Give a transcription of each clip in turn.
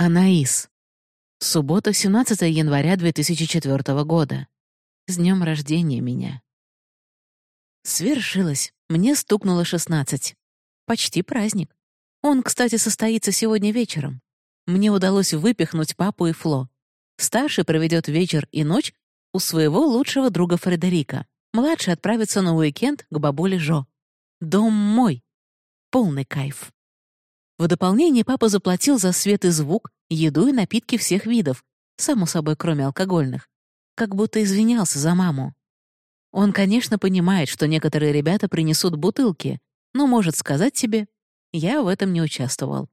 Анаис. Суббота, 17 января 2004 года. С днем рождения меня. Свершилось. Мне стукнуло 16. Почти праздник. Он, кстати, состоится сегодня вечером. Мне удалось выпихнуть папу и Фло. Старший проведет вечер и ночь у своего лучшего друга Фредерика. Младший отправится на уикенд к бабуле Жо. Дом мой. Полный кайф. В дополнение папа заплатил за свет и звук, еду и напитки всех видов, само собой, кроме алкогольных. Как будто извинялся за маму. Он, конечно, понимает, что некоторые ребята принесут бутылки, но может сказать себе, я в этом не участвовал.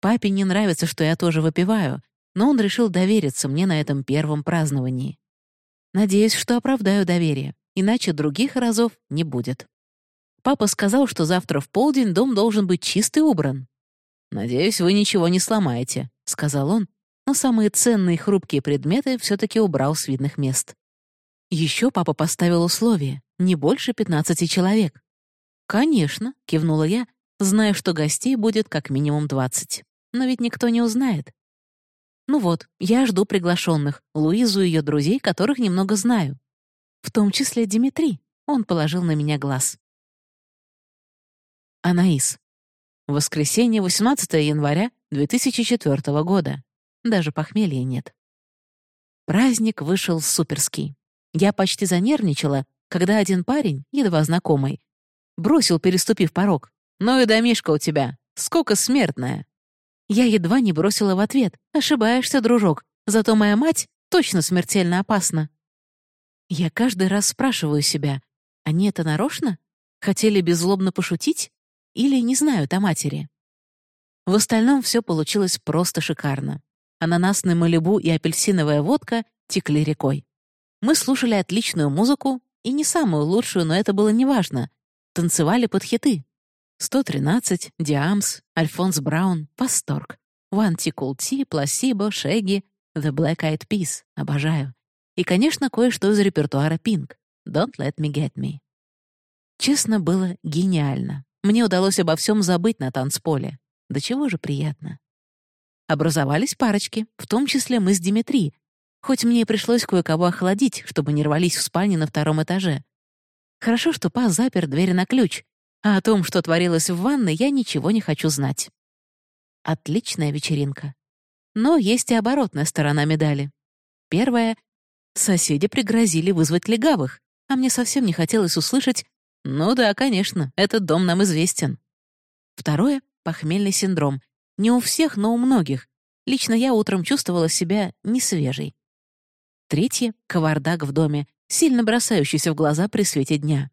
Папе не нравится, что я тоже выпиваю, но он решил довериться мне на этом первом праздновании. Надеюсь, что оправдаю доверие, иначе других разов не будет. Папа сказал, что завтра в полдень дом должен быть чистый и убран. «Надеюсь, вы ничего не сломаете», — сказал он, но самые ценные хрупкие предметы все таки убрал с видных мест. Еще папа поставил условие — не больше 15 человек. «Конечно», — кивнула я, зная, что гостей будет как минимум 20. Но ведь никто не узнает. Ну вот, я жду приглашенных, Луизу и ее друзей, которых немного знаю. В том числе Димитрий. Он положил на меня глаз. Анаис. Воскресенье, 18 января 2004 года. Даже похмелья нет. Праздник вышел суперский. Я почти занервничала, когда один парень, едва знакомый, бросил, переступив порог. «Ну и домишка у тебя, сколько смертная!» Я едва не бросила в ответ. «Ошибаешься, дружок, зато моя мать точно смертельно опасна». Я каждый раз спрашиваю себя, они это нарочно? Хотели беззлобно пошутить? Или не знают о матери. В остальном все получилось просто шикарно. Ананасный малибу и апельсиновая водка текли рекой. Мы слушали отличную музыку, и не самую лучшую, но это было неважно. Танцевали под хиты. 113, Диамс, Альфонс Браун, Восторг. One T Cool T, Placebo, Шеги, The Black Eyed Peas. Обожаю. И, конечно, кое-что из репертуара Pink. Don't Let Me Get Me. Честно, было гениально. Мне удалось обо всем забыть на танцполе. Да чего же приятно. Образовались парочки, в том числе мы с Димитри, хоть мне и пришлось кое-кого охладить, чтобы не рвались в спальне на втором этаже. Хорошо, что Па запер дверь на ключ, а о том, что творилось в ванной, я ничего не хочу знать. Отличная вечеринка. Но есть и оборотная сторона медали. Первая — соседи пригрозили вызвать легавых, а мне совсем не хотелось услышать ну да, конечно, этот дом нам известен. Второе — похмельный синдром. Не у всех, но у многих. Лично я утром чувствовала себя несвежей. Третье — кавардак в доме, сильно бросающийся в глаза при свете дня.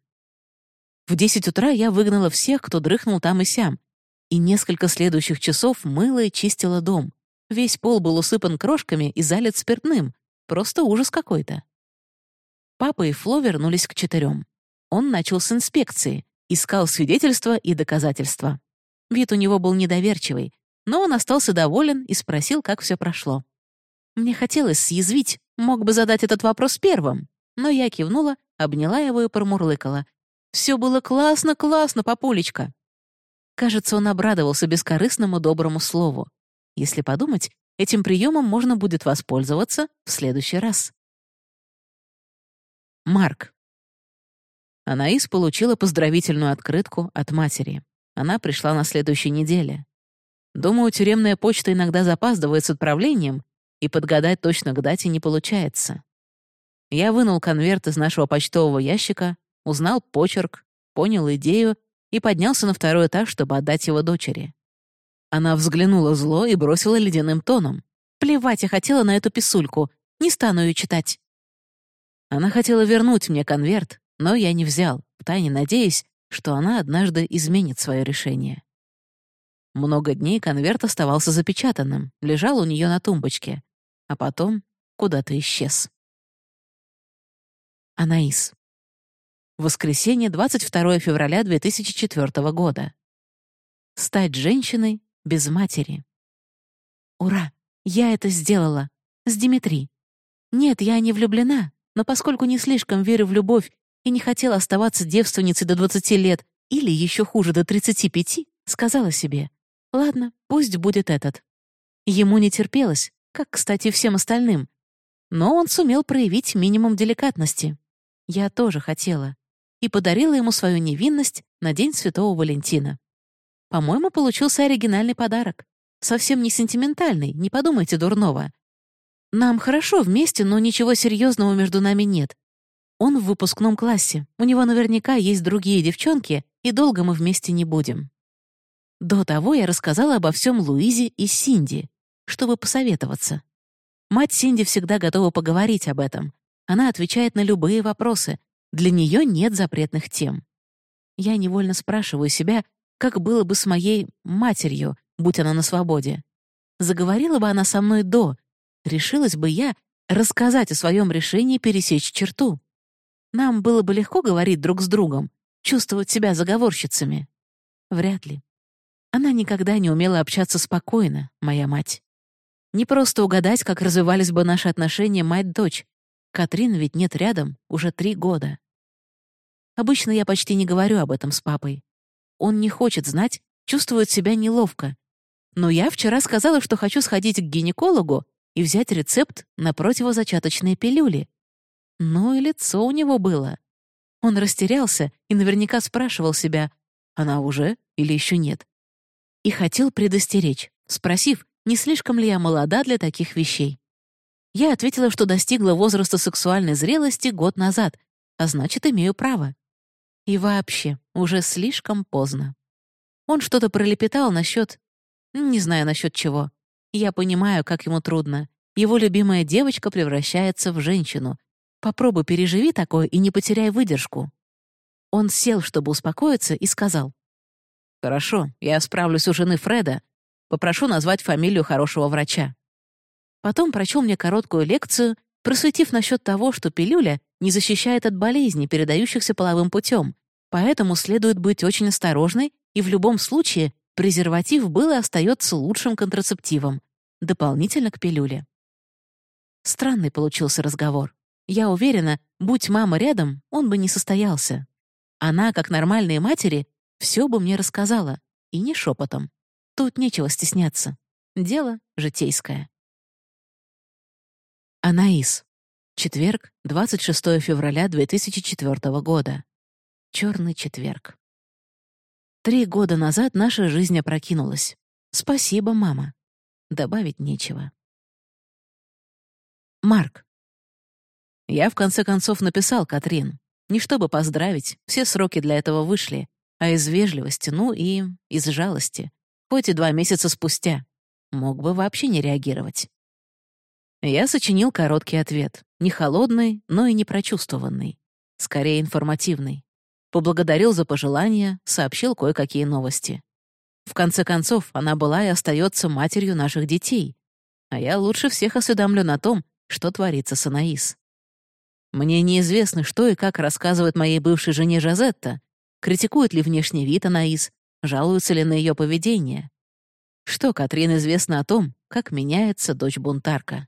В десять утра я выгнала всех, кто дрыхнул там и сям, и несколько следующих часов мыла и чистила дом. Весь пол был усыпан крошками и залит спиртным. Просто ужас какой-то. Папа и Фло вернулись к четырем. Он начал с инспекции, искал свидетельства и доказательства. Вид у него был недоверчивый, но он остался доволен и спросил, как все прошло. Мне хотелось съязвить, мог бы задать этот вопрос первым, но я кивнула, обняла его и промурлыкала. «Все было классно, классно, папулечка!» Кажется, он обрадовался бескорыстному доброму слову. Если подумать, этим приемом можно будет воспользоваться в следующий раз. Марк. Анаис получила поздравительную открытку от матери. Она пришла на следующей неделе. Думаю, тюремная почта иногда запаздывает с отправлением, и подгадать точно к дате не получается. Я вынул конверт из нашего почтового ящика, узнал почерк, понял идею и поднялся на второй этаж, чтобы отдать его дочери. Она взглянула зло и бросила ледяным тоном. «Плевать я хотела на эту писульку. Не стану ее читать». Она хотела вернуть мне конверт, но я не взял, втайне надеясь, что она однажды изменит свое решение. Много дней конверт оставался запечатанным, лежал у нее на тумбочке, а потом куда-то исчез. Анаис. Воскресенье, 22 февраля 2004 года. Стать женщиной без матери. Ура! Я это сделала. С Димитри. Нет, я не влюблена, но поскольку не слишком верю в любовь и не хотела оставаться девственницей до 20 лет или еще хуже до 35, сказала себе, «Ладно, пусть будет этот». Ему не терпелось, как, кстати, всем остальным. Но он сумел проявить минимум деликатности. Я тоже хотела. И подарила ему свою невинность на День Святого Валентина. По-моему, получился оригинальный подарок. Совсем не сентиментальный, не подумайте дурного. Нам хорошо вместе, но ничего серьезного между нами нет. Он в выпускном классе, у него наверняка есть другие девчонки, и долго мы вместе не будем. До того я рассказала обо всем Луизе и Синди, чтобы посоветоваться. Мать Синди всегда готова поговорить об этом. Она отвечает на любые вопросы. Для нее нет запретных тем. Я невольно спрашиваю себя, как было бы с моей матерью, будь она на свободе. Заговорила бы она со мной до, решилась бы я рассказать о своем решении пересечь черту. Нам было бы легко говорить друг с другом, чувствовать себя заговорщицами. Вряд ли. Она никогда не умела общаться спокойно, моя мать. Не просто угадать, как развивались бы наши отношения мать-дочь. Катрин ведь нет рядом уже три года. Обычно я почти не говорю об этом с папой. Он не хочет знать, чувствует себя неловко. Но я вчера сказала, что хочу сходить к гинекологу и взять рецепт на противозачаточные пилюли. Ну и лицо у него было. Он растерялся и наверняка спрашивал себя, она уже или еще нет. И хотел предостеречь, спросив, не слишком ли я молода для таких вещей. Я ответила, что достигла возраста сексуальной зрелости год назад, а значит, имею право. И вообще, уже слишком поздно. Он что-то пролепетал насчет... Не знаю насчет чего. Я понимаю, как ему трудно. Его любимая девочка превращается в женщину. Попробуй переживи такое и не потеряй выдержку. Он сел, чтобы успокоиться, и сказал. «Хорошо, я справлюсь у жены Фреда. Попрошу назвать фамилию хорошего врача». Потом прочел мне короткую лекцию, просветив насчет того, что пилюля не защищает от болезней, передающихся половым путем, поэтому следует быть очень осторожной и в любом случае презерватив был и остается лучшим контрацептивом, дополнительно к пилюле. Странный получился разговор. Я уверена, будь мама рядом, он бы не состоялся. Она, как нормальные матери, все бы мне рассказала, и не шепотом. Тут нечего стесняться. Дело житейское. Анаис. Четверг, 26 февраля 2004 года. Черный четверг. Три года назад наша жизнь опрокинулась. Спасибо, мама. Добавить нечего. Марк. Я в конце концов написал Катрин. Не чтобы поздравить, все сроки для этого вышли, а из вежливости, ну и из жалости. Хоть и два месяца спустя. Мог бы вообще не реагировать. Я сочинил короткий ответ. Не холодный, но и не прочувствованный. Скорее информативный поблагодарил за пожелания, сообщил кое-какие новости. В конце концов, она была и остается матерью наших детей, а я лучше всех осведомлен о том, что творится с Анаис. Мне неизвестно, что и как рассказывает моей бывшей жене Жазетта, критикует ли внешний вид Анаис, жалуется ли на ее поведение. Что Катрин известно о том, как меняется дочь-бунтарка.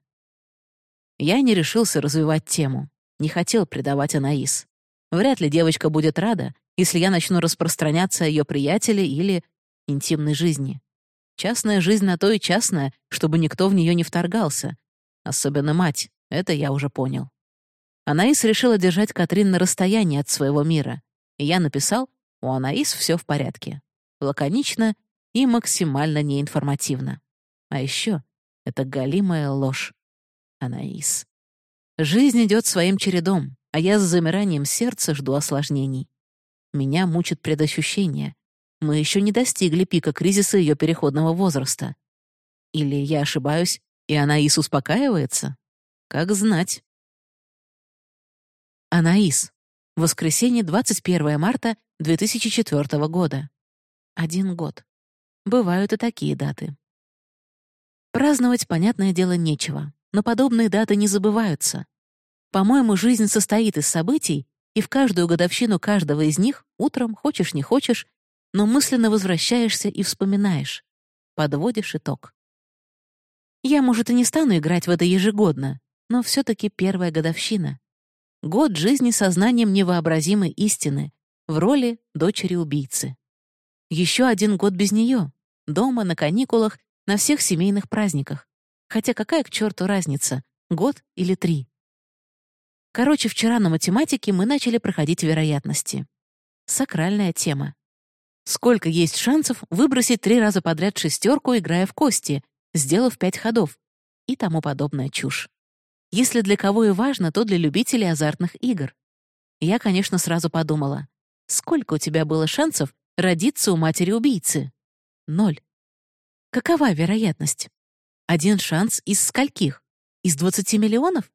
Я не решился развивать тему, не хотел предавать Анаис. Вряд ли девочка будет рада, если я начну распространяться о ее приятеле или интимной жизни. Частная жизнь на то и частная, чтобы никто в нее не вторгался. Особенно мать, это я уже понял. Анаис решила держать Катрин на расстоянии от своего мира. И я написал, у Анаис все в порядке. Лаконично и максимально неинформативно. А еще это галимая ложь. Анаис. Жизнь идет своим чередом а я с замиранием сердца жду осложнений. Меня мучит предощущение. Мы еще не достигли пика кризиса ее переходного возраста. Или я ошибаюсь, и Анаис успокаивается? Как знать. Анаис. Воскресенье, 21 марта 2004 года. Один год. Бывают и такие даты. Праздновать, понятное дело, нечего, но подобные даты не забываются. По-моему, жизнь состоит из событий, и в каждую годовщину каждого из них утром, хочешь не хочешь, но мысленно возвращаешься и вспоминаешь. Подводишь итог. Я, может, и не стану играть в это ежегодно, но все таки первая годовщина. Год жизни сознанием невообразимой истины в роли дочери убийцы. Еще один год без нее, дома, на каникулах, на всех семейных праздниках. Хотя какая к черту разница, год или три? Короче, вчера на математике мы начали проходить вероятности. Сакральная тема. Сколько есть шансов выбросить три раза подряд шестерку, играя в кости, сделав пять ходов? И тому подобная чушь. Если для кого и важно, то для любителей азартных игр. Я, конечно, сразу подумала, сколько у тебя было шансов родиться у матери-убийцы? Ноль. Какова вероятность? Один шанс из скольких? Из 20 миллионов?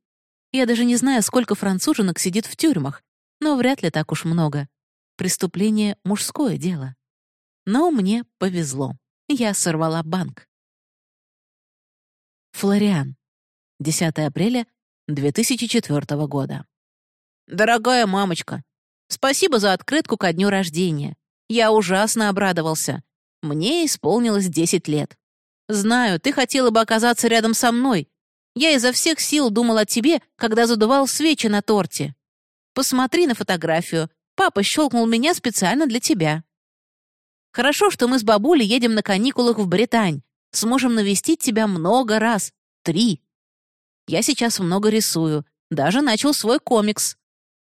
Я даже не знаю, сколько француженок сидит в тюрьмах, но вряд ли так уж много. Преступление — мужское дело. Но мне повезло. Я сорвала банк. Флориан. 10 апреля 2004 года. «Дорогая мамочка, спасибо за открытку ко дню рождения. Я ужасно обрадовался. Мне исполнилось 10 лет. Знаю, ты хотела бы оказаться рядом со мной, я изо всех сил думал о тебе, когда задувал свечи на торте. Посмотри на фотографию. Папа щелкнул меня специально для тебя. Хорошо, что мы с бабулей едем на каникулах в Британь. Сможем навестить тебя много раз. Три. Я сейчас много рисую. Даже начал свой комикс.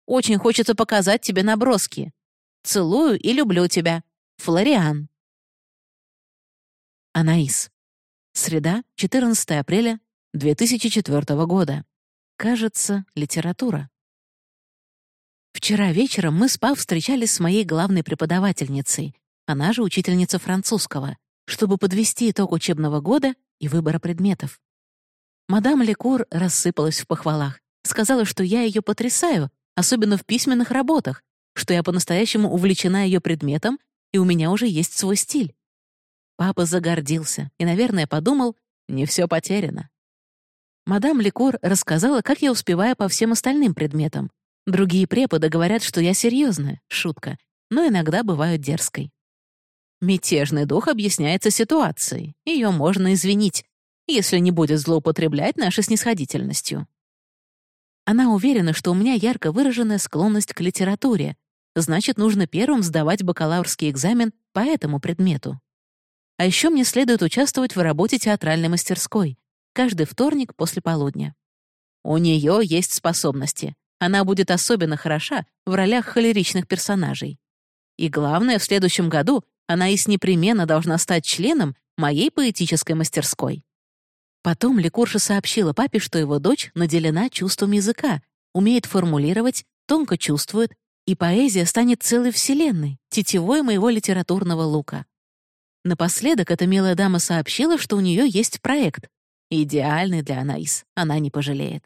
Очень хочется показать тебе наброски. Целую и люблю тебя. Флориан. Анаис. Среда, 14 апреля 2004 года. Кажется, литература. Вчера вечером мы с Пав встречались с моей главной преподавательницей, она же учительница французского, чтобы подвести итог учебного года и выбора предметов. Мадам Лекур рассыпалась в похвалах, сказала, что я ее потрясаю, особенно в письменных работах, что я по-настоящему увлечена ее предметом, и у меня уже есть свой стиль. Папа загордился и, наверное, подумал, не все потеряно. Мадам Ликор рассказала, как я успеваю по всем остальным предметам. Другие преподы говорят, что я серьезная, шутка, но иногда бываю дерзкой. Мятежный дух объясняется ситуацией. Ее можно извинить, если не будет злоупотреблять нашей снисходительностью. Она уверена, что у меня ярко выраженная склонность к литературе, значит, нужно первым сдавать бакалаврский экзамен по этому предмету. А еще мне следует участвовать в работе театральной мастерской, каждый вторник после полудня. У нее есть способности. Она будет особенно хороша в ролях холеричных персонажей. И главное, в следующем году она и с непременно должна стать членом моей поэтической мастерской. Потом Ликурша сообщила папе, что его дочь наделена чувством языка, умеет формулировать, тонко чувствует, и поэзия станет целой вселенной, тетевой моего литературного лука. Напоследок эта милая дама сообщила, что у нее есть проект Идеальный для Анаис, она не пожалеет.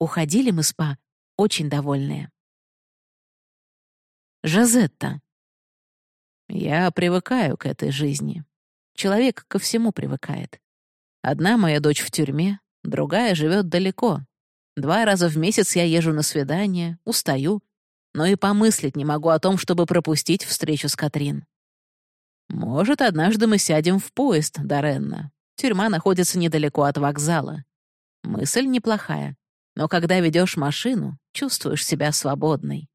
Уходили мы спа, очень довольные. Жазетта. Я привыкаю к этой жизни. Человек ко всему привыкает. Одна моя дочь в тюрьме, другая живет далеко. Два раза в месяц я езжу на свидание, устаю, но и помыслить не могу о том, чтобы пропустить встречу с Катрин. Может, однажды мы сядем в поезд, Доренна, Тюрьма находится недалеко от вокзала. Мысль неплохая, но когда ведешь машину, чувствуешь себя свободной.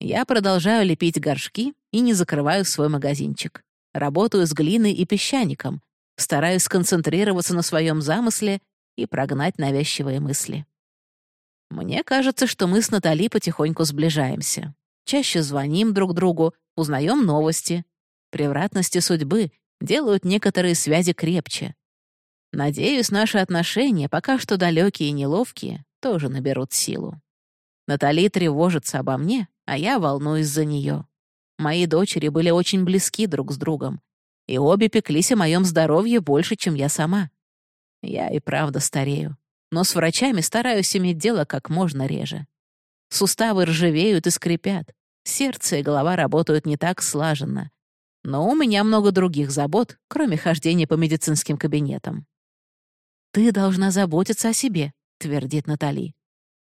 Я продолжаю лепить горшки и не закрываю свой магазинчик. Работаю с глиной и песчаником, стараюсь сконцентрироваться на своем замысле и прогнать навязчивые мысли. Мне кажется, что мы с Натали потихоньку сближаемся. Чаще звоним друг другу, узнаем новости. Превратности судьбы делают некоторые связи крепче. Надеюсь, наши отношения, пока что далекие и неловкие, тоже наберут силу. Натали тревожится обо мне, а я волнуюсь за нее. Мои дочери были очень близки друг с другом, и обе пеклись о моем здоровье больше, чем я сама. Я и правда старею, но с врачами стараюсь иметь дело как можно реже. Суставы ржавеют и скрипят, сердце и голова работают не так слаженно, но у меня много других забот, кроме хождения по медицинским кабинетам. «Ты должна заботиться о себе», — твердит Натали.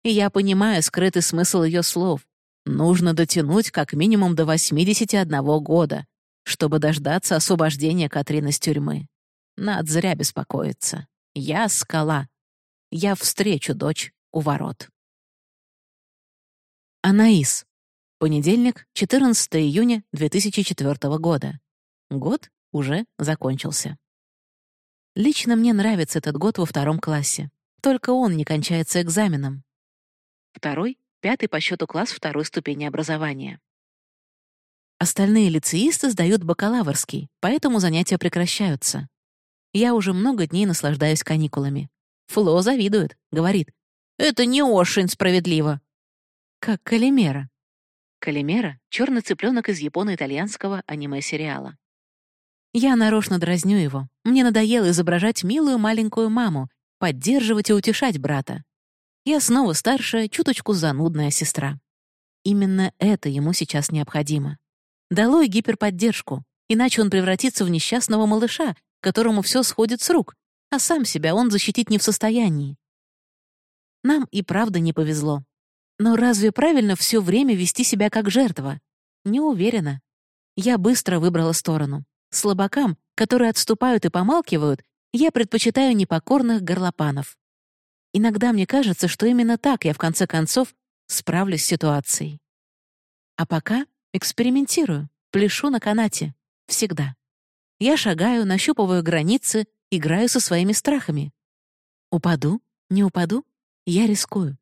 И я понимаю скрытый смысл ее слов. Нужно дотянуть как минимум до 81 года, чтобы дождаться освобождения Катрины с тюрьмы. Над зря беспокоиться. Я скала. Я встречу дочь у ворот. Анаис. Понедельник, 14 июня 2004 года. Год уже закончился. Лично мне нравится этот год во втором классе. Только он не кончается экзаменом. Второй — пятый по счету класс второй ступени образования. Остальные лицеисты сдают бакалаврский, поэтому занятия прекращаются. Я уже много дней наслаждаюсь каникулами. Фло завидует, говорит. «Это не очень справедливо». Как Калимера. Калимера — черный цыпленок из японо-итальянского аниме-сериала. Я нарочно дразню его. Мне надоело изображать милую маленькую маму, поддерживать и утешать брата. Я снова старшая, чуточку занудная сестра. Именно это ему сейчас необходимо. Долой гиперподдержку, иначе он превратится в несчастного малыша, которому все сходит с рук, а сам себя он защитить не в состоянии. Нам и правда не повезло. Но разве правильно все время вести себя как жертва? Не уверена. Я быстро выбрала сторону. Слабакам, которые отступают и помалкивают, я предпочитаю непокорных горлопанов. Иногда мне кажется, что именно так я, в конце концов, справлюсь с ситуацией. А пока Экспериментирую, пляшу на канате. Всегда. Я шагаю, нащупываю границы, играю со своими страхами. Упаду? Не упаду? Я рискую.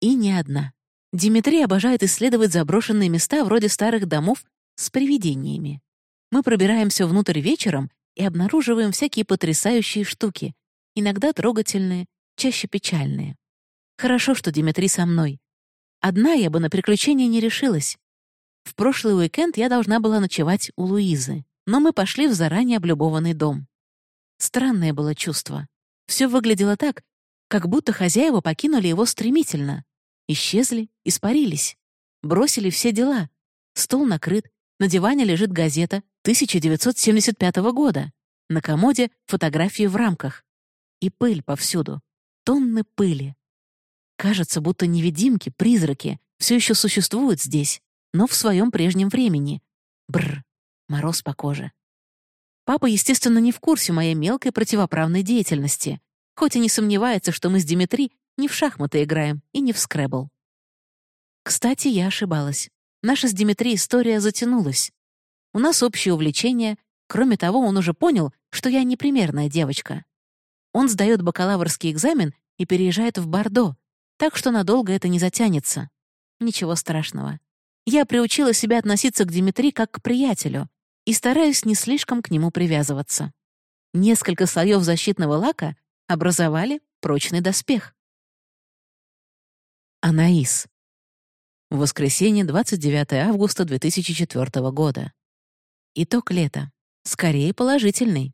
И не одна. Димитрий обожает исследовать заброшенные места вроде старых домов с привидениями. Мы пробираемся внутрь вечером и обнаруживаем всякие потрясающие штуки, иногда трогательные, чаще печальные. Хорошо, что Димитрий со мной. Одна я бы на приключения не решилась. В прошлый уикенд я должна была ночевать у Луизы, но мы пошли в заранее облюбованный дом. Странное было чувство. Все выглядело так, как будто хозяева покинули его стремительно. Исчезли, испарились. Бросили все дела. Стол накрыт, на диване лежит газета 1975 года. На комоде фотографии в рамках. И пыль повсюду. Тонны пыли. Кажется, будто невидимки, призраки все еще существуют здесь но в своем прежнем времени. Бр, мороз по коже. Папа, естественно, не в курсе моей мелкой противоправной деятельности, хоть и не сомневается, что мы с Димитри не в шахматы играем и не в скребл. Кстати, я ошибалась. Наша с Димитри история затянулась. У нас общее увлечение. Кроме того, он уже понял, что я непримерная девочка. Он сдает бакалаврский экзамен и переезжает в Бордо, так что надолго это не затянется. Ничего страшного. Я приучила себя относиться к Димитри как к приятелю и стараюсь не слишком к нему привязываться. Несколько слоев защитного лака образовали прочный доспех. Анаис. Воскресенье, 29 августа 2004 года. Итог лета. Скорее положительный.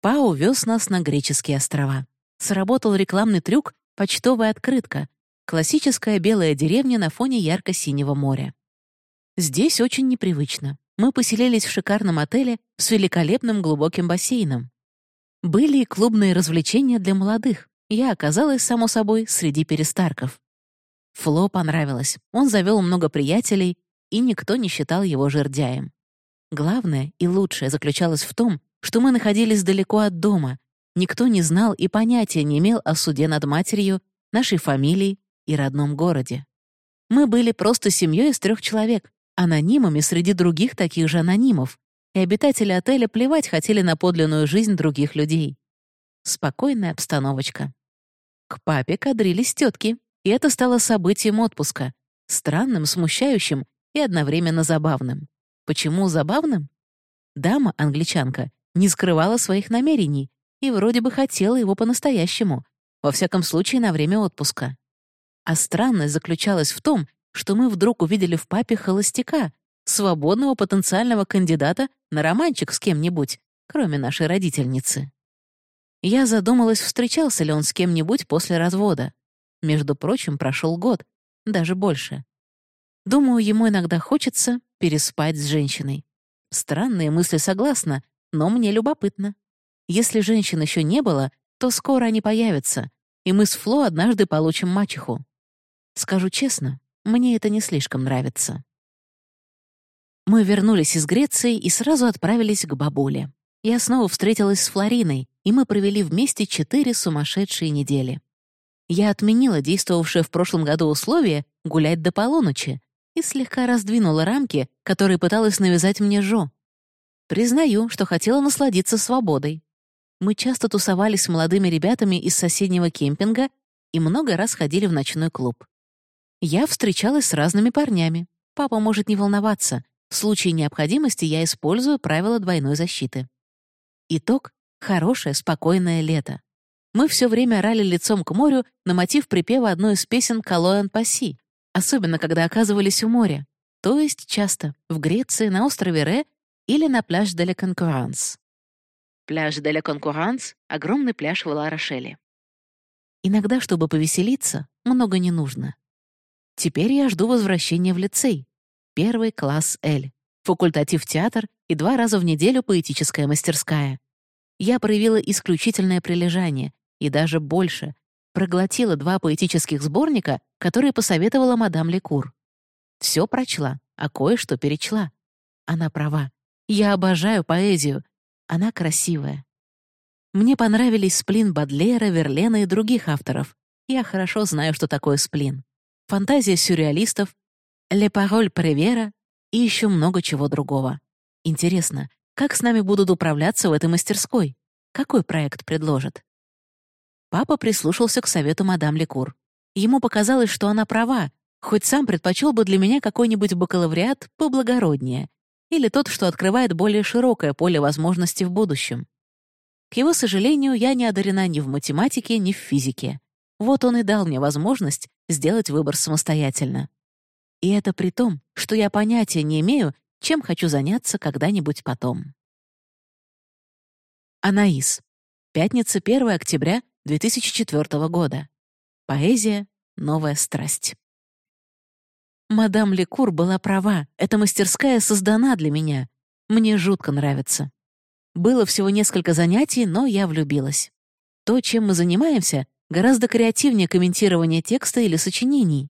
Па увез нас на греческие острова. Сработал рекламный трюк «Почтовая открытка», Классическая белая деревня на фоне ярко-синего моря. Здесь очень непривычно. Мы поселились в шикарном отеле с великолепным глубоким бассейном. Были и клубные развлечения для молодых. Я оказалась, само собой, среди перестарков. Фло понравилось. Он завел много приятелей, и никто не считал его жердяем. Главное и лучшее заключалось в том, что мы находились далеко от дома. Никто не знал и понятия не имел о суде над матерью, нашей фамилией и родном городе. Мы были просто семьей из трех человек, анонимами среди других таких же анонимов, и обитатели отеля плевать хотели на подлинную жизнь других людей. Спокойная обстановочка. К папе кадрились тетки, и это стало событием отпуска, странным, смущающим и одновременно забавным. Почему забавным? Дама, англичанка, не скрывала своих намерений и вроде бы хотела его по-настоящему, во всяком случае на время отпуска. А странность заключалась в том, что мы вдруг увидели в папе холостяка, свободного потенциального кандидата на романчик с кем-нибудь, кроме нашей родительницы. Я задумалась, встречался ли он с кем-нибудь после развода. Между прочим, прошел год, даже больше. Думаю, ему иногда хочется переспать с женщиной. Странные мысли согласна, но мне любопытно. Если женщин еще не было, то скоро они появятся, и мы с Фло однажды получим мачеху. Скажу честно, мне это не слишком нравится. Мы вернулись из Греции и сразу отправились к бабуле. Я снова встретилась с Флориной, и мы провели вместе четыре сумасшедшие недели. Я отменила действовавшее в прошлом году условие гулять до полуночи и слегка раздвинула рамки, которые пыталась навязать мне Жо. Признаю, что хотела насладиться свободой. Мы часто тусовались с молодыми ребятами из соседнего кемпинга и много раз ходили в ночной клуб. Я встречалась с разными парнями. Папа может не волноваться. В случае необходимости я использую правила двойной защиты. Итог — хорошее, спокойное лето. Мы все время орали лицом к морю на мотив припева одной из песен «Калоэн Паси», особенно когда оказывались у моря, то есть часто в Греции, на острове Ре или на пляж де ла Конкуранс. Пляж де ла Конкуранс — огромный пляж в Ла-Рошеле. Иногда, чтобы повеселиться, много не нужно. Теперь я жду возвращения в лицей. Первый класс Л, факультатив театр и два раза в неделю поэтическая мастерская. Я проявила исключительное прилежание, и даже больше. Проглотила два поэтических сборника, которые посоветовала мадам Лекур. Все прочла, а кое-что перечла. Она права. Я обожаю поэзию. Она красивая. Мне понравились сплин Бадлера, Верлена и других авторов. Я хорошо знаю, что такое сплин. Фантазия сюрреалистов, «Ле пароль Превера» и еще много чего другого. Интересно, как с нами будут управляться в этой мастерской? Какой проект предложат? Папа прислушался к совету мадам Лекур. Ему показалось, что она права, хоть сам предпочел бы для меня какой-нибудь бакалавриат поблагороднее или тот, что открывает более широкое поле возможностей в будущем. К его сожалению, я не одарена ни в математике, ни в физике. Вот он и дал мне возможность сделать выбор самостоятельно. И это при том, что я понятия не имею, чем хочу заняться когда-нибудь потом. Анаис. Пятница, 1 октября 2004 года. Поэзия — новая страсть. Мадам Лекур была права, эта мастерская создана для меня. Мне жутко нравится. Было всего несколько занятий, но я влюбилась. То, чем мы занимаемся, гораздо креативнее комментирования текста или сочинений.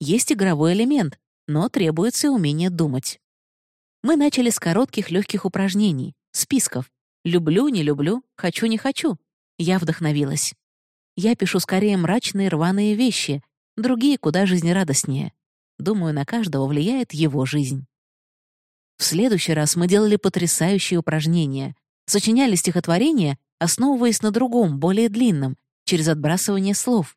Есть игровой элемент, но требуется умение думать. Мы начали с коротких легких упражнений, списков. Люблю, не люблю, хочу, не хочу. Я вдохновилась. Я пишу скорее мрачные рваные вещи, другие куда жизнерадостнее. Думаю, на каждого влияет его жизнь. В следующий раз мы делали потрясающие упражнения. Сочиняли стихотворения, основываясь на другом, более длинном, через отбрасывание слов.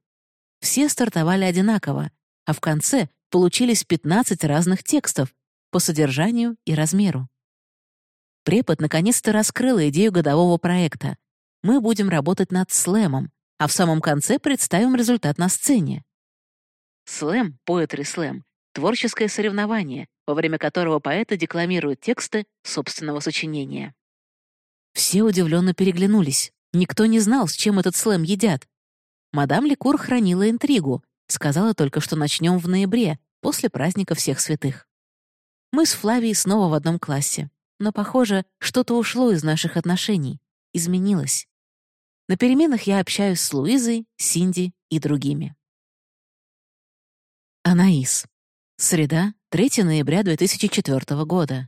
Все стартовали одинаково, а в конце получились 15 разных текстов по содержанию и размеру. Препод наконец-то раскрыла идею годового проекта мы будем работать над слэмом, а в самом конце представим результат на сцене. Слэм, поэтри слэм, творческое соревнование, во время которого поэты декламируют тексты собственного сочинения. Все удивленно переглянулись. Никто не знал, с чем этот слэм едят. Мадам Ликур хранила интригу, сказала только, что начнем в ноябре, после праздника всех святых. Мы с Флавией снова в одном классе, но, похоже, что-то ушло из наших отношений изменилась. На переменах я общаюсь с Луизой, Синди и другими. Анаис. Среда, 3 ноября 2004 года.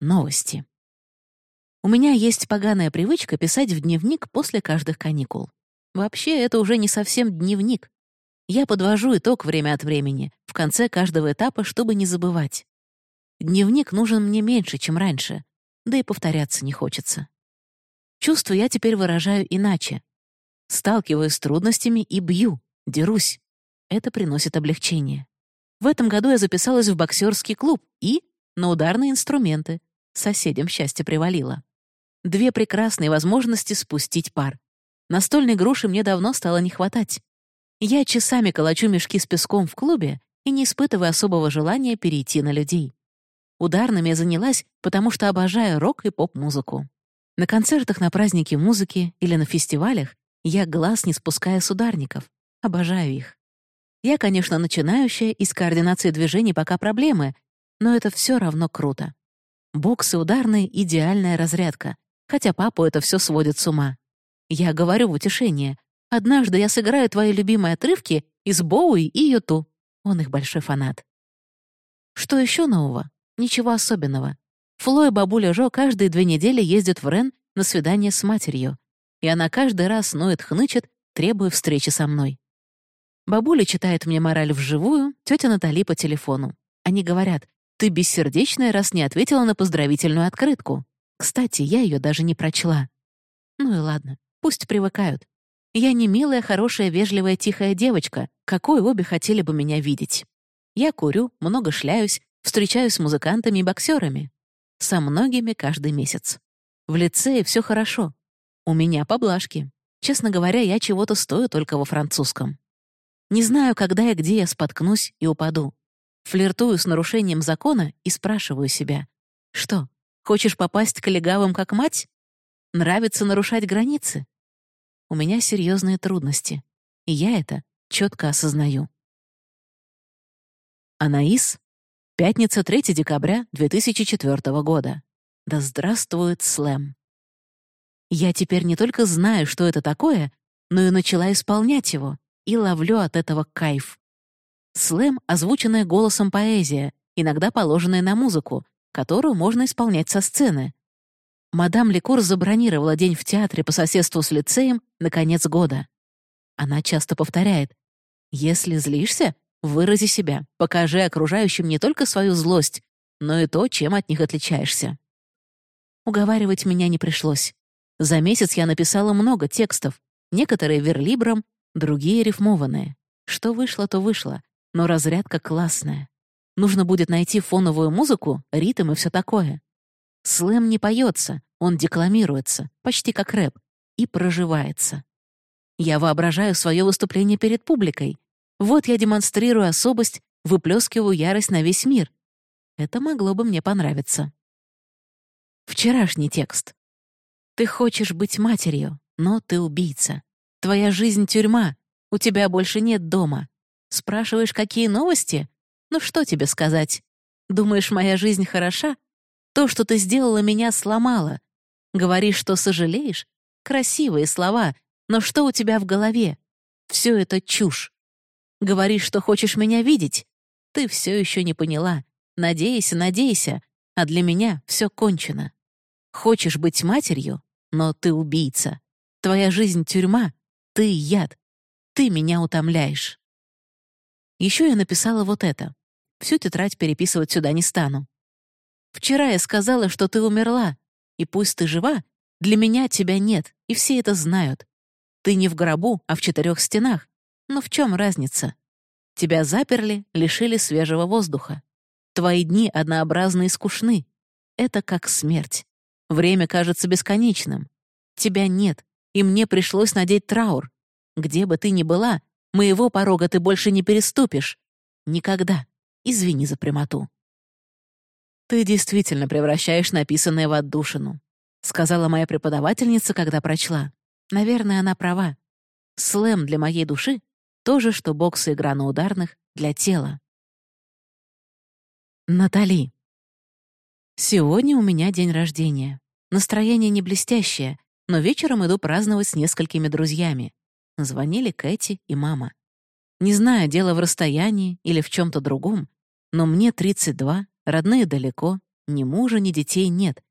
Новости. У меня есть поганая привычка писать в дневник после каждых каникул. Вообще, это уже не совсем дневник. Я подвожу итог время от времени, в конце каждого этапа, чтобы не забывать. Дневник нужен мне меньше, чем раньше, да и повторяться не хочется. Чувства я теперь выражаю иначе. Сталкиваюсь с трудностями и бью, дерусь. Это приносит облегчение. В этом году я записалась в боксерский клуб и на ударные инструменты. Соседям счастье привалило. Две прекрасные возможности спустить пар. Настольной груши мне давно стало не хватать. Я часами колочу мешки с песком в клубе и не испытываю особого желания перейти на людей. Ударными я занялась, потому что обожаю рок и поп-музыку. На концертах, на празднике музыки или на фестивалях я глаз не спускаю с ударников. Обожаю их. Я, конечно, начинающая, и с координацией движений пока проблемы, но это все равно круто. Бокс и ударные — идеальная разрядка, хотя папу это все сводит с ума. Я говорю в утешение. Однажды я сыграю твои любимые отрывки из Боуи и Юту. Он их большой фанат. Что еще нового? Ничего особенного. Фло и бабуля Жо каждые две недели ездят в Рен на свидание с матерью, и она каждый раз ноет-хнычет, требуя встречи со мной. Бабуля читает мне мораль вживую, тетя Натали по телефону. Они говорят, «Ты бессердечная, раз не ответила на поздравительную открытку». Кстати, я ее даже не прочла. Ну и ладно, пусть привыкают. Я не милая, хорошая, вежливая, тихая девочка, какой обе хотели бы меня видеть. Я курю, много шляюсь, встречаюсь с музыкантами и боксерами. Со многими каждый месяц. В лицее все хорошо. У меня поблажки. Честно говоря, я чего-то стою только во французском. Не знаю, когда и где я споткнусь и упаду. Флиртую с нарушением закона и спрашиваю себя. Что, хочешь попасть к легавым как мать? Нравится нарушать границы? У меня серьезные трудности, и я это четко осознаю. Анаис. Пятница, 3 декабря 2004 года. Да здравствует слэм. Я теперь не только знаю, что это такое, но и начала исполнять его, и ловлю от этого кайф. Слэм — озвученная голосом поэзия, иногда положенная на музыку, которую можно исполнять со сцены. Мадам Ликур забронировала день в театре по соседству с лицеем на конец года. Она часто повторяет «Если злишься, вырази себя, покажи окружающим не только свою злость, но и то, чем от них отличаешься». Уговаривать меня не пришлось. За месяц я написала много текстов, некоторые верлибром, другие рифмованные. Что вышло, то вышло, но разрядка классная. Нужно будет найти фоновую музыку, ритм и все такое. Слэм не поется, он декламируется, почти как рэп, и проживается. Я воображаю свое выступление перед публикой. Вот я демонстрирую особость, выплескиваю ярость на весь мир. Это могло бы мне понравиться. Вчерашний текст. Ты хочешь быть матерью, но ты убийца. Твоя жизнь — тюрьма. У тебя больше нет дома. Спрашиваешь, какие новости? Ну что тебе сказать? Думаешь, моя жизнь хороша? То, что ты сделала, меня сломало. Говоришь, что сожалеешь? Красивые слова, но что у тебя в голове? Все это чушь. Говоришь, что хочешь меня видеть? Ты все еще не поняла. Надейся, надейся, а для меня все кончено. Хочешь быть матерью? Но ты убийца. Твоя жизнь — тюрьма. Ты — яд. Ты меня утомляешь. Еще я написала вот это. Всю тетрадь переписывать сюда не стану. Вчера я сказала, что ты умерла, и пусть ты жива, для меня тебя нет, и все это знают. Ты не в гробу, а в четырех стенах. Но в чем разница? Тебя заперли, лишили свежего воздуха. Твои дни однообразны и скучны. Это как смерть. Время кажется бесконечным. Тебя нет, и мне пришлось надеть траур. Где бы ты ни была, моего порога ты больше не переступишь. Никогда. Извини за прямоту. «Ты действительно превращаешь написанное в отдушину», — сказала моя преподавательница, когда прочла. Наверное, она права. Слэм для моей души — то же, что бокс и игра на ударных для тела. Натали. Сегодня у меня день рождения. Настроение не блестящее, но вечером иду праздновать с несколькими друзьями. Звонили Кэти и мама. Не знаю, дело в расстоянии или в чем то другом, но мне 32, родные далеко, ни мужа, ни детей нет,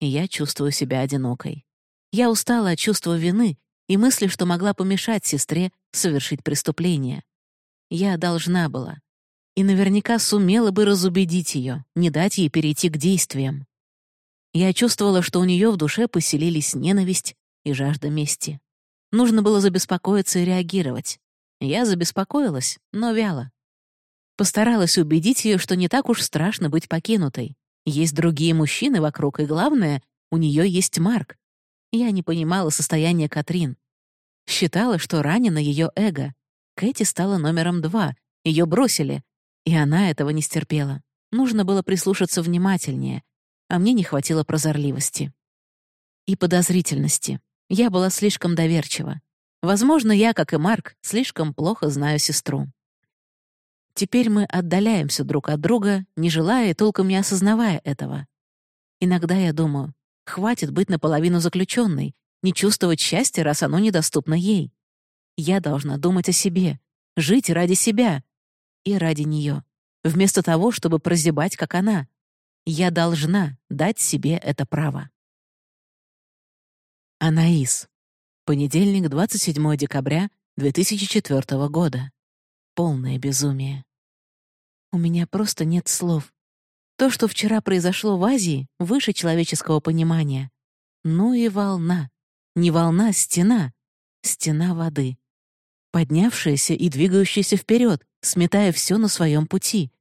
и я чувствую себя одинокой. Я устала от чувства вины и мысли, что могла помешать сестре совершить преступление. Я должна была и наверняка сумела бы разубедить ее, не дать ей перейти к действиям. Я чувствовала, что у нее в душе поселились ненависть и жажда мести. Нужно было забеспокоиться и реагировать. Я забеспокоилась, но вяло. Постаралась убедить ее, что не так уж страшно быть покинутой. Есть другие мужчины вокруг, и главное, у нее есть Марк. Я не понимала состояние Катрин. Считала, что ранено ее эго. Кэти стала номером два, ее бросили, и она этого не стерпела. Нужно было прислушаться внимательнее, а мне не хватило прозорливости. И подозрительности. Я была слишком доверчива. Возможно, я, как и Марк, слишком плохо знаю сестру. Теперь мы отдаляемся друг от друга, не желая и толком не осознавая этого. Иногда я думаю, хватит быть наполовину заключенной, не чувствовать счастья, раз оно недоступно ей. Я должна думать о себе, жить ради себя, и ради нее, вместо того, чтобы прозябать, как она. Я должна дать себе это право. Анаис. Понедельник, 27 декабря 2004 года. Полное безумие. У меня просто нет слов. То, что вчера произошло в Азии, выше человеческого понимания. Ну и волна. Не волна, стена. Стена воды. Поднявшаяся и двигающаяся вперед, сметая все на своем пути.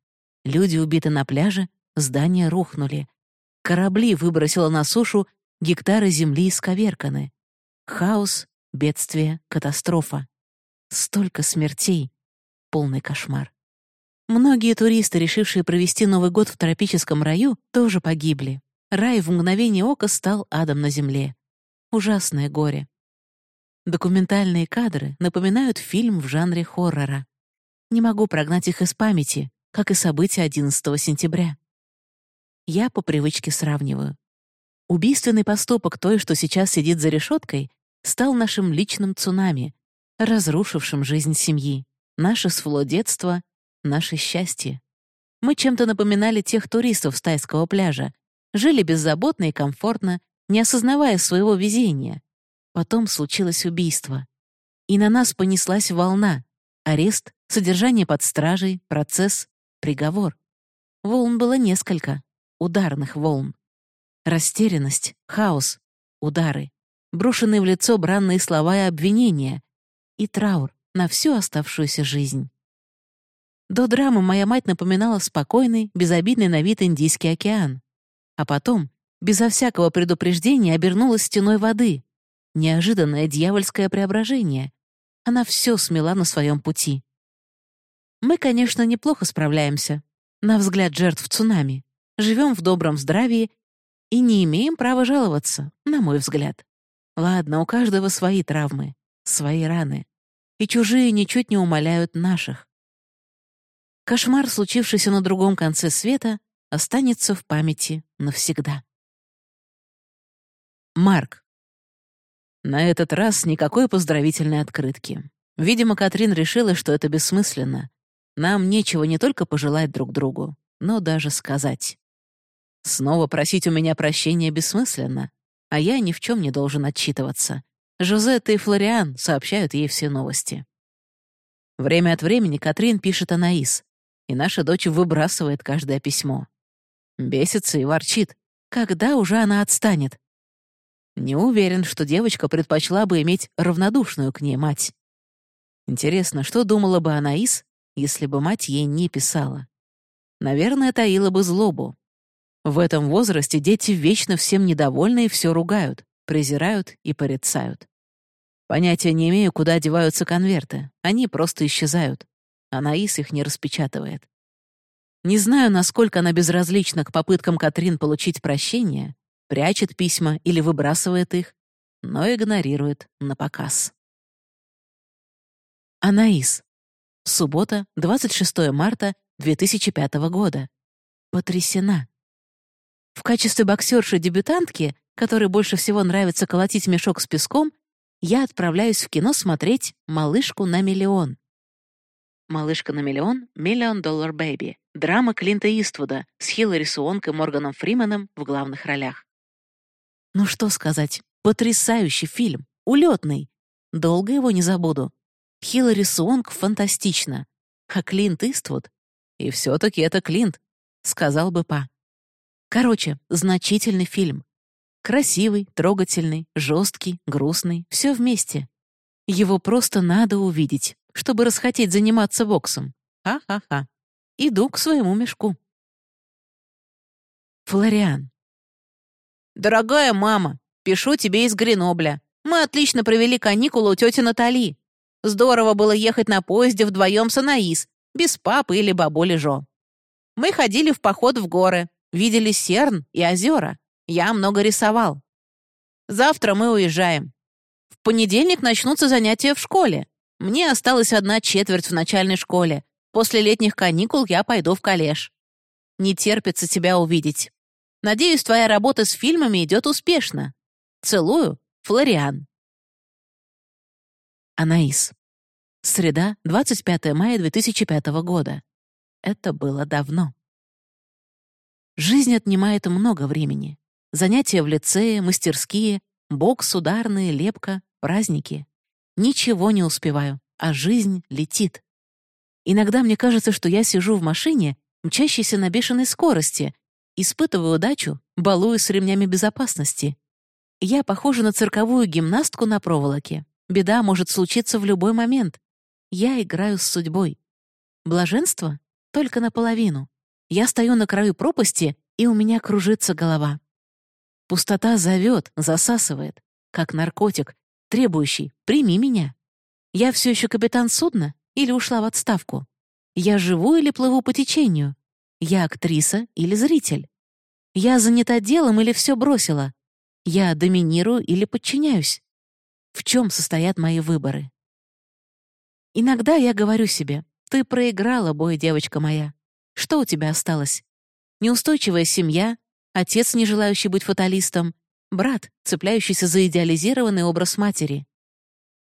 Люди убиты на пляже, здания рухнули. Корабли выбросило на сушу, гектары земли исковерканы. Хаос, бедствие, катастрофа. Столько смертей. Полный кошмар. Многие туристы, решившие провести Новый год в тропическом раю, тоже погибли. Рай в мгновение ока стал адом на земле. Ужасное горе. Документальные кадры напоминают фильм в жанре хоррора. Не могу прогнать их из памяти, как и события 11 сентября. Я по привычке сравниваю. Убийственный поступок той, что сейчас сидит за решеткой, стал нашим личным цунами, разрушившим жизнь семьи, наше с Фло детство наше счастье. Мы чем-то напоминали тех туристов с тайского пляжа, жили беззаботно и комфортно, не осознавая своего везения. Потом случилось убийство. И на нас понеслась волна. Арест, содержание под стражей, процесс, приговор. Волн было несколько. Ударных волн. Растерянность, хаос, удары. Брошенные в лицо бранные слова и обвинения. И траур на всю оставшуюся жизнь. До драмы моя мать напоминала спокойный, безобидный на вид Индийский океан. А потом, безо всякого предупреждения, обернулась стеной воды. Неожиданное дьявольское преображение. Она все смела на своем пути. Мы, конечно, неплохо справляемся. На взгляд жертв цунами. Живем в добром здравии и не имеем права жаловаться, на мой взгляд. Ладно, у каждого свои травмы, свои раны. И чужие ничуть не умаляют наших. Кошмар, случившийся на другом конце света, останется в памяти навсегда. Марк. На этот раз никакой поздравительной открытки. Видимо, Катрин решила, что это бессмысленно. Нам нечего не только пожелать друг другу, но даже сказать. Снова просить у меня прощения бессмысленно, а я ни в чем не должен отчитываться. Жозетта и Флориан сообщают ей все новости. Время от времени Катрин пишет Анаис, и наша дочь выбрасывает каждое письмо. Бесится и ворчит. Когда уже она отстанет? Не уверен, что девочка предпочла бы иметь равнодушную к ней мать. Интересно, что думала бы Анаис, если бы мать ей не писала? Наверное, таила бы злобу. В этом возрасте дети вечно всем недовольны и все ругают, презирают и порицают. Понятия не имею, куда деваются конверты. Они просто исчезают. Анаис их не распечатывает. Не знаю, насколько она безразлична к попыткам Катрин получить прощение, прячет письма или выбрасывает их, но игнорирует на показ. Анаис. Суббота, 26 марта 2005 года. Потрясена. В качестве боксерши-дебютантки, которой больше всего нравится колотить мешок с песком, я отправляюсь в кино смотреть «Малышку на миллион». «Малышка на миллион» «Миллион Доллар Бэйби» драма Клинта Иствуда с Хиллари Суонг и Морганом Фрименом в главных ролях. Ну что сказать, потрясающий фильм, улетный. Долго его не забуду. Хиллари Суонг фантастично. А Клинт Иствуд? И все-таки это Клинт, сказал бы Па. Короче, значительный фильм. Красивый, трогательный, жесткий, грустный, все вместе. Его просто надо увидеть чтобы расхотеть заниматься боксом. Ха-ха-ха. Иду к своему мешку. Флориан. «Дорогая мама, пишу тебе из Гренобля. Мы отлично провели каникулы у тети Натали. Здорово было ехать на поезде вдвоем с Анаис, без папы или бабули Жо. Мы ходили в поход в горы, видели Серн и озера. Я много рисовал. Завтра мы уезжаем. В понедельник начнутся занятия в школе. Мне осталась одна четверть в начальной школе. После летних каникул я пойду в коллеж. Не терпится тебя увидеть. Надеюсь, твоя работа с фильмами идет успешно. Целую, Флориан. Анаис. Среда, 25 мая 2005 года. Это было давно. Жизнь отнимает много времени. Занятия в лицее, мастерские, бокс, ударные, лепка, праздники. Ничего не успеваю, а жизнь летит. Иногда мне кажется, что я сижу в машине, мчащейся на бешеной скорости, испытываю удачу, балуюсь с ремнями безопасности. Я похожа на цирковую гимнастку на проволоке. Беда может случиться в любой момент. Я играю с судьбой. Блаженство? Только наполовину. Я стою на краю пропасти, и у меня кружится голова. Пустота зовет, засасывает, как наркотик, требующий «прими меня». Я все еще капитан судна или ушла в отставку? Я живу или плыву по течению? Я актриса или зритель? Я занята делом или все бросила? Я доминирую или подчиняюсь? В чем состоят мои выборы? Иногда я говорю себе, ты проиграла бой, девочка моя. Что у тебя осталось? Неустойчивая семья, отец, не желающий быть фаталистом, брат, цепляющийся за идеализированный образ матери.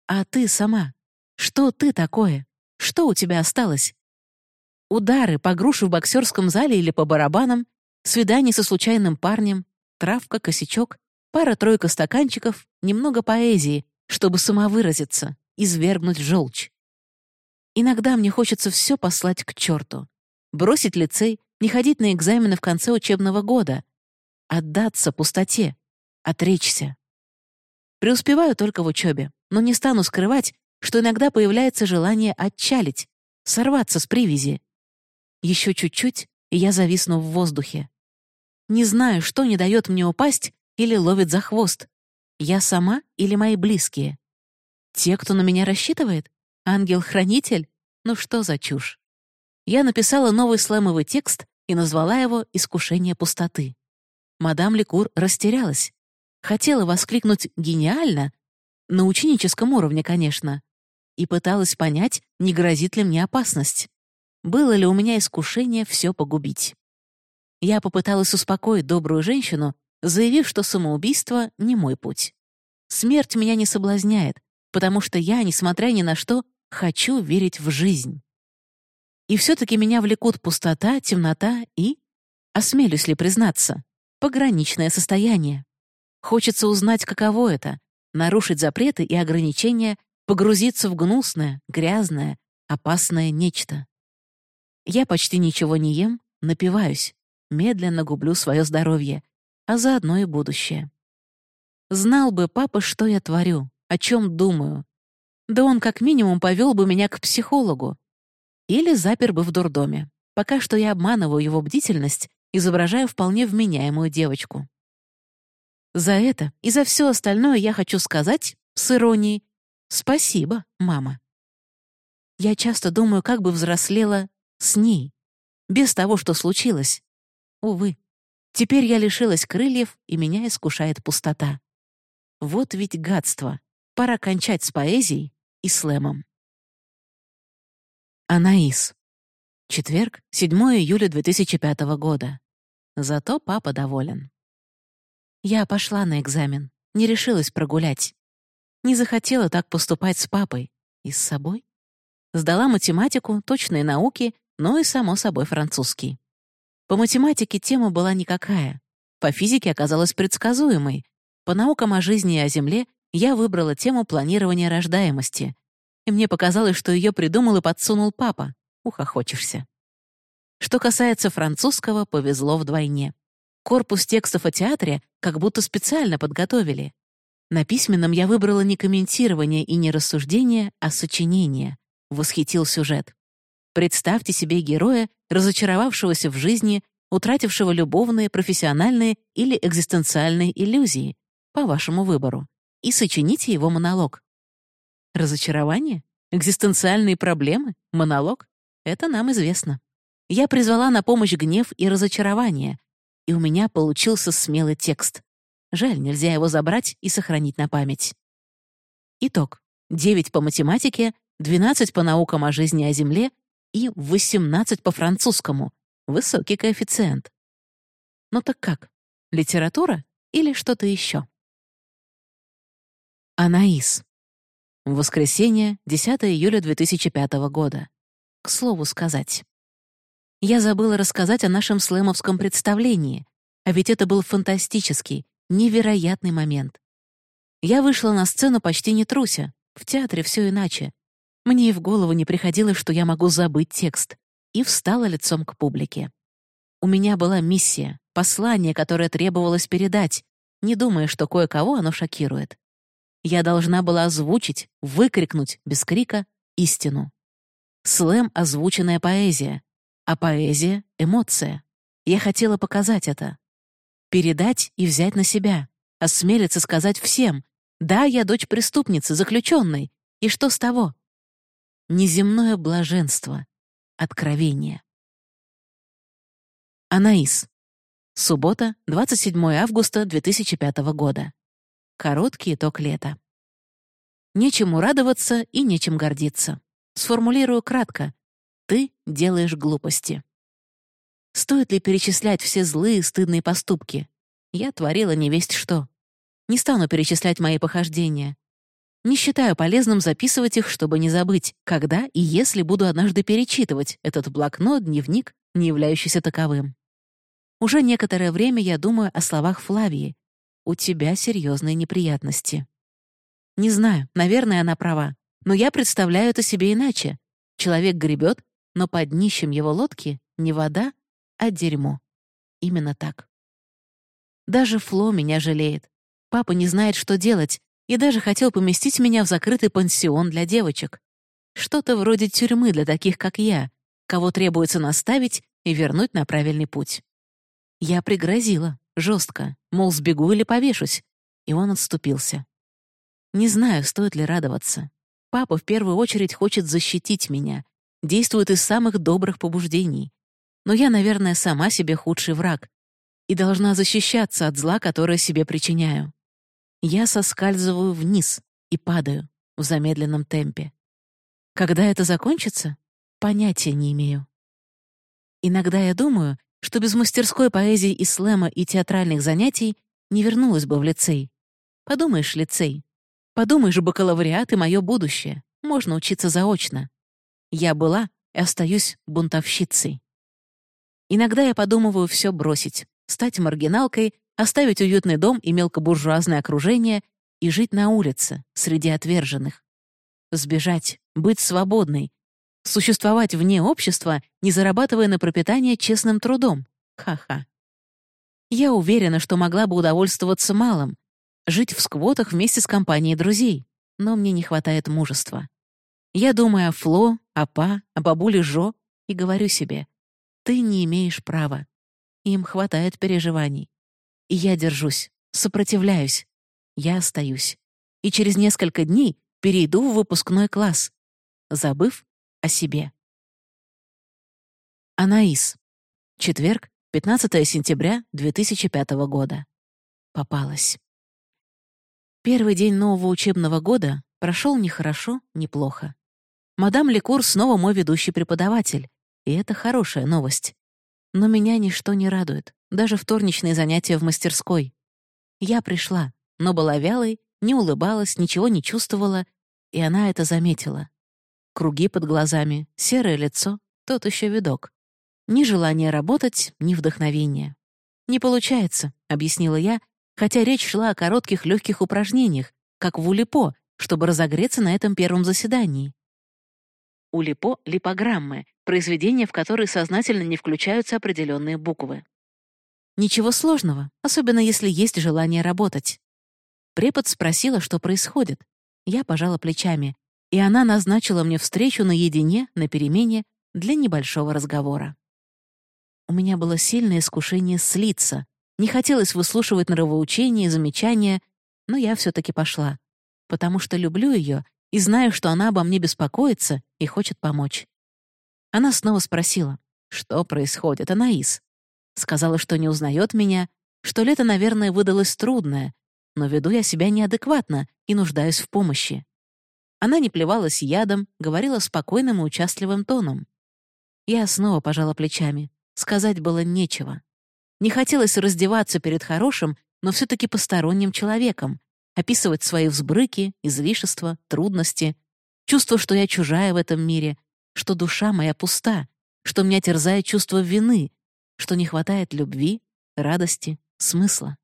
А ты сама? Что ты такое? Что у тебя осталось? Удары по грушу в боксерском зале или по барабанам, свидание со случайным парнем, травка, косячок, пара-тройка стаканчиков, немного поэзии, чтобы самовыразиться, извергнуть желчь. Иногда мне хочется все послать к черту. Бросить лицей, не ходить на экзамены в конце учебного года. Отдаться пустоте. Отречься. Преуспеваю только в учебе, но не стану скрывать, что иногда появляется желание отчалить, сорваться с привязи. Еще чуть-чуть, и я зависну в воздухе. Не знаю, что не дает мне упасть или ловит за хвост. Я сама или мои близкие? Те, кто на меня рассчитывает? Ангел-хранитель? Ну что за чушь? Я написала новый слэмовый текст и назвала его «Искушение пустоты». Мадам Ликур растерялась. Хотела воскликнуть «гениально», на ученическом уровне, конечно, и пыталась понять, не грозит ли мне опасность. Было ли у меня искушение все погубить. Я попыталась успокоить добрую женщину, заявив, что самоубийство — не мой путь. Смерть меня не соблазняет, потому что я, несмотря ни на что, Хочу верить в жизнь. И все-таки меня влекут пустота, темнота и, осмелюсь ли признаться, пограничное состояние. Хочется узнать, каково это — нарушить запреты и ограничения, погрузиться в гнусное, грязное, опасное нечто. Я почти ничего не ем, напиваюсь, медленно гублю свое здоровье, а заодно и будущее. Знал бы папа, что я творю, о чем думаю, да он как минимум повел бы меня к психологу. Или запер бы в дурдоме. Пока что я обманываю его бдительность, изображаю вполне вменяемую девочку. За это и за все остальное я хочу сказать, с иронией, «Спасибо, мама». Я часто думаю, как бы взрослела с ней, без того, что случилось. Увы, теперь я лишилась крыльев, и меня искушает пустота. Вот ведь гадство. Пора кончать с поэзией и слэмом. Анаис. Четверг, 7 июля 2005 года. Зато папа доволен. Я пошла на экзамен, не решилась прогулять. Не захотела так поступать с папой. И с собой. Сдала математику, точные науки, но и, само собой, французский. По математике тема была никакая. По физике оказалась предсказуемой. По наукам о жизни и о Земле я выбрала тему планирования рождаемости, и мне показалось, что ее придумал и подсунул папа. Ухохочешься. Что касается французского, повезло вдвойне. Корпус текстов о театре как будто специально подготовили. На письменном я выбрала не комментирование и не рассуждение, а сочинение. Восхитил сюжет. Представьте себе героя, разочаровавшегося в жизни, утратившего любовные, профессиональные или экзистенциальные иллюзии, по вашему выбору и сочините его монолог. Разочарование? Экзистенциальные проблемы? Монолог? Это нам известно. Я призвала на помощь гнев и разочарование, и у меня получился смелый текст. Жаль, нельзя его забрать и сохранить на память. Итог. 9 по математике, 12 по наукам о жизни о Земле и 18 по французскому. Высокий коэффициент. Ну так как? Литература или что-то еще? Анаис. Воскресенье, 10 июля 2005 года. К слову сказать. Я забыла рассказать о нашем слэмовском представлении, а ведь это был фантастический, невероятный момент. Я вышла на сцену почти не труся, в театре все иначе. Мне и в голову не приходило, что я могу забыть текст, и встала лицом к публике. У меня была миссия, послание, которое требовалось передать, не думая, что кое-кого оно шокирует. Я должна была озвучить, выкрикнуть без крика истину. Слэм — озвученная поэзия, а поэзия — эмоция. Я хотела показать это. Передать и взять на себя, осмелиться сказать всем, да, я дочь преступницы, заключенной, и что с того? Неземное блаженство, откровение. Анаис. Суббота, 27 августа 2005 года. Короткий итог лета. Нечему радоваться и нечем гордиться. Сформулирую кратко. Ты делаешь глупости. Стоит ли перечислять все злые, стыдные поступки? Я творила невесть что. Не стану перечислять мои похождения. Не считаю полезным записывать их, чтобы не забыть, когда и если буду однажды перечитывать этот блокнот, дневник, не являющийся таковым. Уже некоторое время я думаю о словах Флавии. «У тебя серьезные неприятности». Не знаю, наверное, она права, но я представляю это себе иначе. Человек гребет, но под днищем его лодки не вода, а дерьмо. Именно так. Даже Фло меня жалеет. Папа не знает, что делать, и даже хотел поместить меня в закрытый пансион для девочек. Что-то вроде тюрьмы для таких, как я, кого требуется наставить и вернуть на правильный путь. Я пригрозила, жестко, мол, сбегу или повешусь, и он отступился. Не знаю, стоит ли радоваться. Папа в первую очередь хочет защитить меня, действует из самых добрых побуждений. Но я, наверное, сама себе худший враг и должна защищаться от зла, которое себе причиняю. Я соскальзываю вниз и падаю в замедленном темпе. Когда это закончится, понятия не имею. Иногда я думаю, что без мастерской поэзии и слэма и театральных занятий не вернулась бы в лицей. Подумаешь, лицей. Подумаешь, бакалавриат и мое будущее. Можно учиться заочно. Я была и остаюсь бунтовщицей. Иногда я подумываю все бросить, стать маргиналкой, оставить уютный дом и мелкобуржуазное окружение и жить на улице, среди отверженных. Сбежать, быть свободной, Существовать вне общества, не зарабатывая на пропитание честным трудом. Ха-ха. Я уверена, что могла бы удовольствоваться малым, жить в сквотах вместе с компанией друзей, но мне не хватает мужества. Я думаю о Фло, о Па, о бабуле Жо и говорю себе, ты не имеешь права. Им хватает переживаний. И я держусь, сопротивляюсь. Я остаюсь. И через несколько дней перейду в выпускной класс, забыв о себе. Анаис. Четверг, 15 сентября 2005 года. Попалась. Первый день нового учебного года прошел ни хорошо, ни плохо. Мадам Лекур снова мой ведущий преподаватель, и это хорошая новость. Но меня ничто не радует, даже вторничные занятия в мастерской. Я пришла, но была вялой, не улыбалась, ничего не чувствовала, и она это заметила. Круги под глазами, серое лицо, тот еще видок. Ни желания работать, ни вдохновения. «Не получается», — объяснила я, хотя речь шла о коротких легких упражнениях, как в Улипо, чтобы разогреться на этом первом заседании. Улипо — липограммы, произведения, в которые сознательно не включаются определенные буквы. Ничего сложного, особенно если есть желание работать. Препод спросила, что происходит. Я пожала плечами, и она назначила мне встречу наедине, на перемене, для небольшого разговора. У меня было сильное искушение слиться. Не хотелось выслушивать нравоучения и замечания, но я все таки пошла, потому что люблю ее и знаю, что она обо мне беспокоится и хочет помочь. Она снова спросила, что происходит, Анаис. Сказала, что не узнает меня, что лето, наверное, выдалось трудное, но веду я себя неадекватно и нуждаюсь в помощи. Она не плевалась ядом, говорила спокойным и участливым тоном. Я снова пожала плечами. Сказать было нечего. Не хотелось раздеваться перед хорошим, но все таки посторонним человеком, описывать свои взбрыки, излишества, трудности, чувство, что я чужая в этом мире, что душа моя пуста, что меня терзает чувство вины, что не хватает любви, радости, смысла.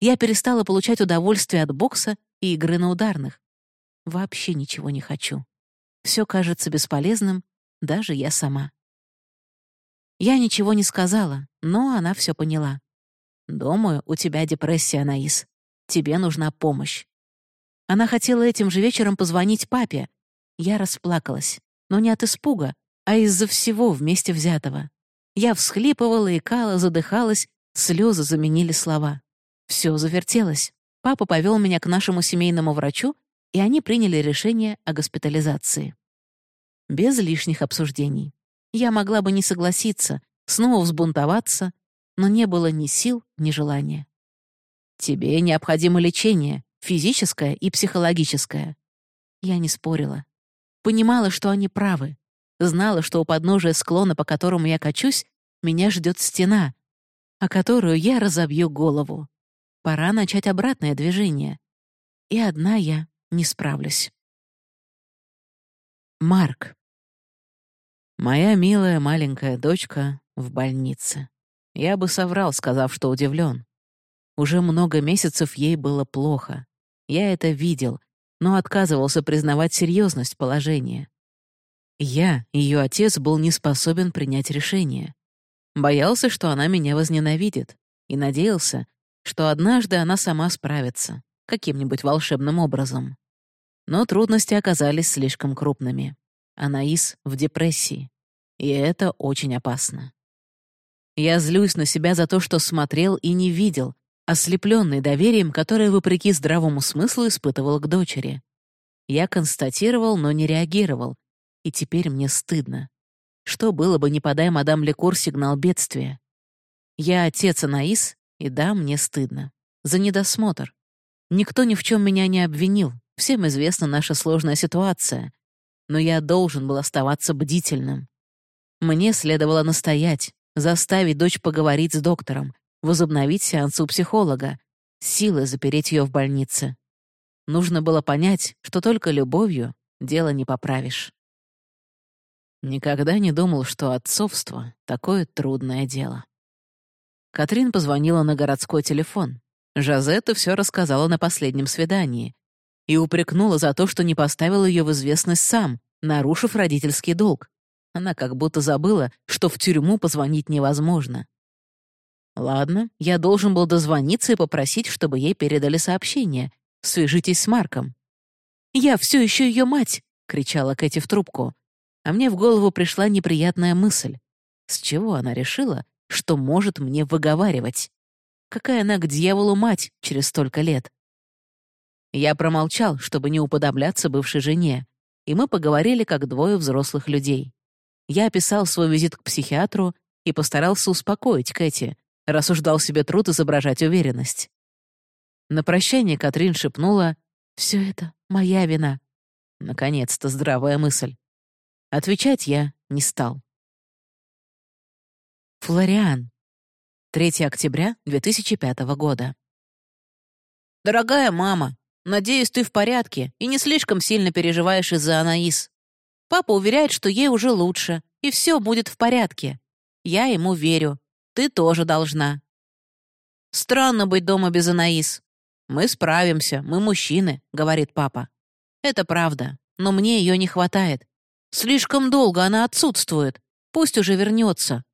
Я перестала получать удовольствие от бокса и игры на ударных. Вообще ничего не хочу. Все кажется бесполезным, даже я сама. Я ничего не сказала, но она все поняла. «Думаю, у тебя депрессия, Анаис. Тебе нужна помощь». Она хотела этим же вечером позвонить папе. Я расплакалась, но не от испуга, а из-за всего вместе взятого. Я всхлипывала, икала, задыхалась, слезы заменили слова. Все завертелось. Папа повел меня к нашему семейному врачу, и они приняли решение о госпитализации. Без лишних обсуждений. Я могла бы не согласиться, снова взбунтоваться, но не было ни сил, ни желания. «Тебе необходимо лечение, физическое и психологическое». Я не спорила. Понимала, что они правы. Знала, что у подножия склона, по которому я качусь, меня ждет стена, о которую я разобью голову. Пора начать обратное движение. И одна я не справлюсь. Марк. Моя милая маленькая дочка в больнице. Я бы соврал, сказав, что удивлен. Уже много месяцев ей было плохо. Я это видел, но отказывался признавать серьезность положения. Я, ее отец, был не способен принять решение. Боялся, что она меня возненавидит, и надеялся, что однажды она сама справится, каким-нибудь волшебным образом. Но трудности оказались слишком крупными. Анаис в депрессии, и это очень опасно. Я злюсь на себя за то, что смотрел и не видел, ослепленный доверием, которое, вопреки здравому смыслу, испытывал к дочери. Я констатировал, но не реагировал, и теперь мне стыдно. Что было бы, не подай мадам Лекур сигнал бедствия? Я отец Анаис, и да, мне стыдно. За недосмотр. Никто ни в чем меня не обвинил, всем известна наша сложная ситуация но я должен был оставаться бдительным. Мне следовало настоять, заставить дочь поговорить с доктором, возобновить сеанс у психолога, силы запереть ее в больнице. Нужно было понять, что только любовью дело не поправишь. Никогда не думал, что отцовство — такое трудное дело. Катрин позвонила на городской телефон. Жазетта все рассказала на последнем свидании, и упрекнула за то, что не поставил ее в известность сам, нарушив родительский долг. Она как будто забыла, что в тюрьму позвонить невозможно. Ладно, я должен был дозвониться и попросить, чтобы ей передали сообщение. Свяжитесь с Марком. «Я все еще ее мать!» — кричала Кэти в трубку. А мне в голову пришла неприятная мысль. С чего она решила, что может мне выговаривать? Какая она к дьяволу мать через столько лет? Я промолчал, чтобы не уподобляться бывшей жене, и мы поговорили как двое взрослых людей. Я описал свой визит к психиатру и постарался успокоить Кэти, рассуждал себе труд изображать уверенность. На прощание Катрин шепнула «Все это моя вина». Наконец-то здравая мысль. Отвечать я не стал. Флориан. 3 октября 2005 года. «Дорогая мама, Надеюсь, ты в порядке и не слишком сильно переживаешь из-за Анаис. Папа уверяет, что ей уже лучше, и все будет в порядке. Я ему верю. Ты тоже должна. Странно быть дома без Анаис. Мы справимся, мы мужчины, говорит папа. Это правда, но мне ее не хватает. Слишком долго она отсутствует. Пусть уже вернется.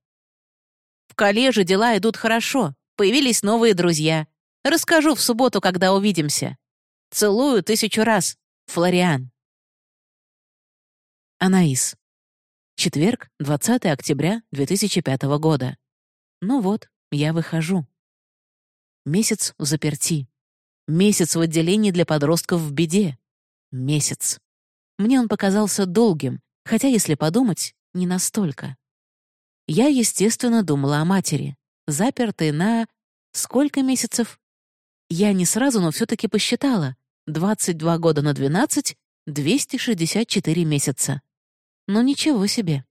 В коллеже дела идут хорошо. Появились новые друзья. Расскажу в субботу, когда увидимся. Целую тысячу раз. Флориан. Анаис. Четверг, 20 октября 2005 года. Ну вот, я выхожу. Месяц заперти. Месяц в отделении для подростков в беде. Месяц. Мне он показался долгим, хотя, если подумать, не настолько. Я, естественно, думала о матери, запертой на... Сколько месяцев? Я не сразу, но все таки посчитала. 22 года на 12 — 264 месяца. Но ничего себе.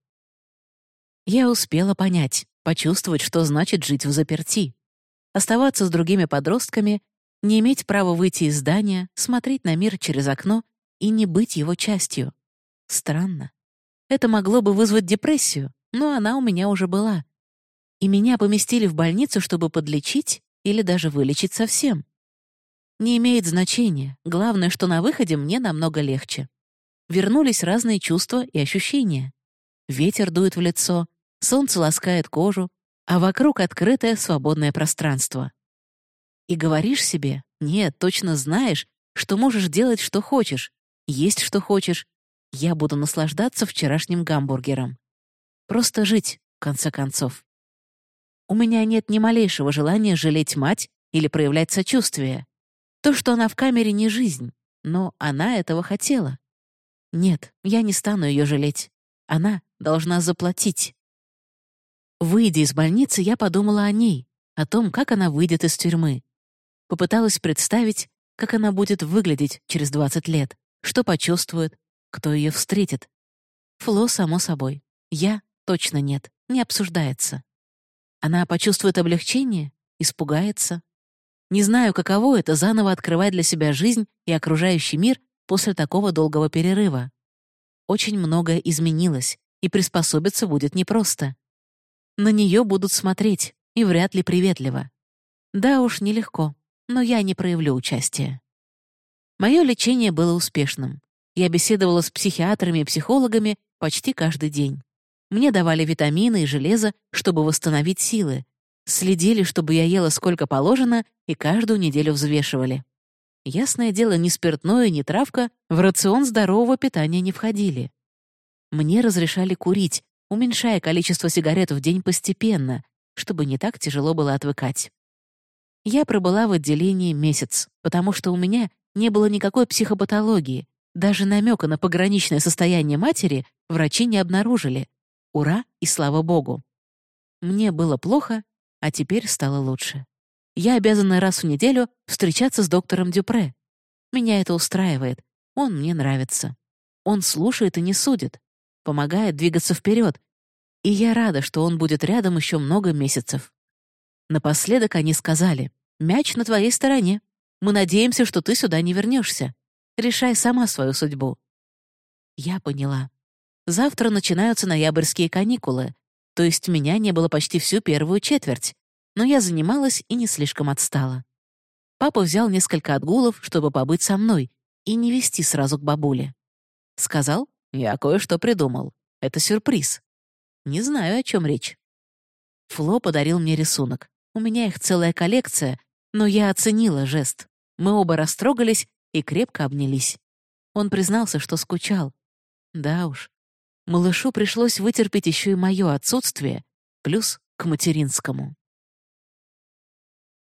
Я успела понять, почувствовать, что значит жить в заперти. Оставаться с другими подростками, не иметь права выйти из здания, смотреть на мир через окно и не быть его частью. Странно. Это могло бы вызвать депрессию, но она у меня уже была. И меня поместили в больницу, чтобы подлечить или даже вылечить совсем. Не имеет значения. Главное, что на выходе мне намного легче. Вернулись разные чувства и ощущения. Ветер дует в лицо, солнце ласкает кожу, а вокруг открытое свободное пространство. И говоришь себе, нет, точно знаешь, что можешь делать, что хочешь, есть, что хочешь. Я буду наслаждаться вчерашним гамбургером. Просто жить, в конце концов. У меня нет ни малейшего желания жалеть мать или проявлять сочувствие. То, что она в камере, не жизнь, но она этого хотела. Нет, я не стану ее жалеть. Она должна заплатить. Выйдя из больницы, я подумала о ней, о том, как она выйдет из тюрьмы. Попыталась представить, как она будет выглядеть через 20 лет, что почувствует, кто ее встретит. Фло, само собой. Я точно нет, не обсуждается. Она почувствует облегчение, испугается. Не знаю, каково это заново открывать для себя жизнь и окружающий мир после такого долгого перерыва. Очень многое изменилось, и приспособиться будет непросто. На нее будут смотреть, и вряд ли приветливо. Да уж, нелегко, но я не проявлю участия. Мое лечение было успешным. Я беседовала с психиатрами и психологами почти каждый день. Мне давали витамины и железо, чтобы восстановить силы. Следили, чтобы я ела сколько положено, и каждую неделю взвешивали. Ясное дело, ни спиртное, ни травка в рацион здорового питания не входили. Мне разрешали курить, уменьшая количество сигарет в день постепенно, чтобы не так тяжело было отвыкать. Я пробыла в отделении месяц, потому что у меня не было никакой психопатологии. Даже намека на пограничное состояние матери врачи не обнаружили. Ура и слава богу. Мне было плохо, а теперь стало лучше. Я обязана раз в неделю встречаться с доктором Дюпре. Меня это устраивает. Он мне нравится. Он слушает и не судит. Помогает двигаться вперед. И я рада, что он будет рядом еще много месяцев. Напоследок они сказали, «Мяч на твоей стороне. Мы надеемся, что ты сюда не вернешься. Решай сама свою судьбу». Я поняла. Завтра начинаются ноябрьские каникулы, то есть меня не было почти всю первую четверть, но я занималась и не слишком отстала. Папа взял несколько отгулов, чтобы побыть со мной и не вести сразу к бабуле. Сказал, я кое-что придумал. Это сюрприз. Не знаю, о чем речь. Фло подарил мне рисунок. У меня их целая коллекция, но я оценила жест. Мы оба растрогались и крепко обнялись. Он признался, что скучал. Да уж. Малышу пришлось вытерпеть еще и мое отсутствие, плюс к материнскому.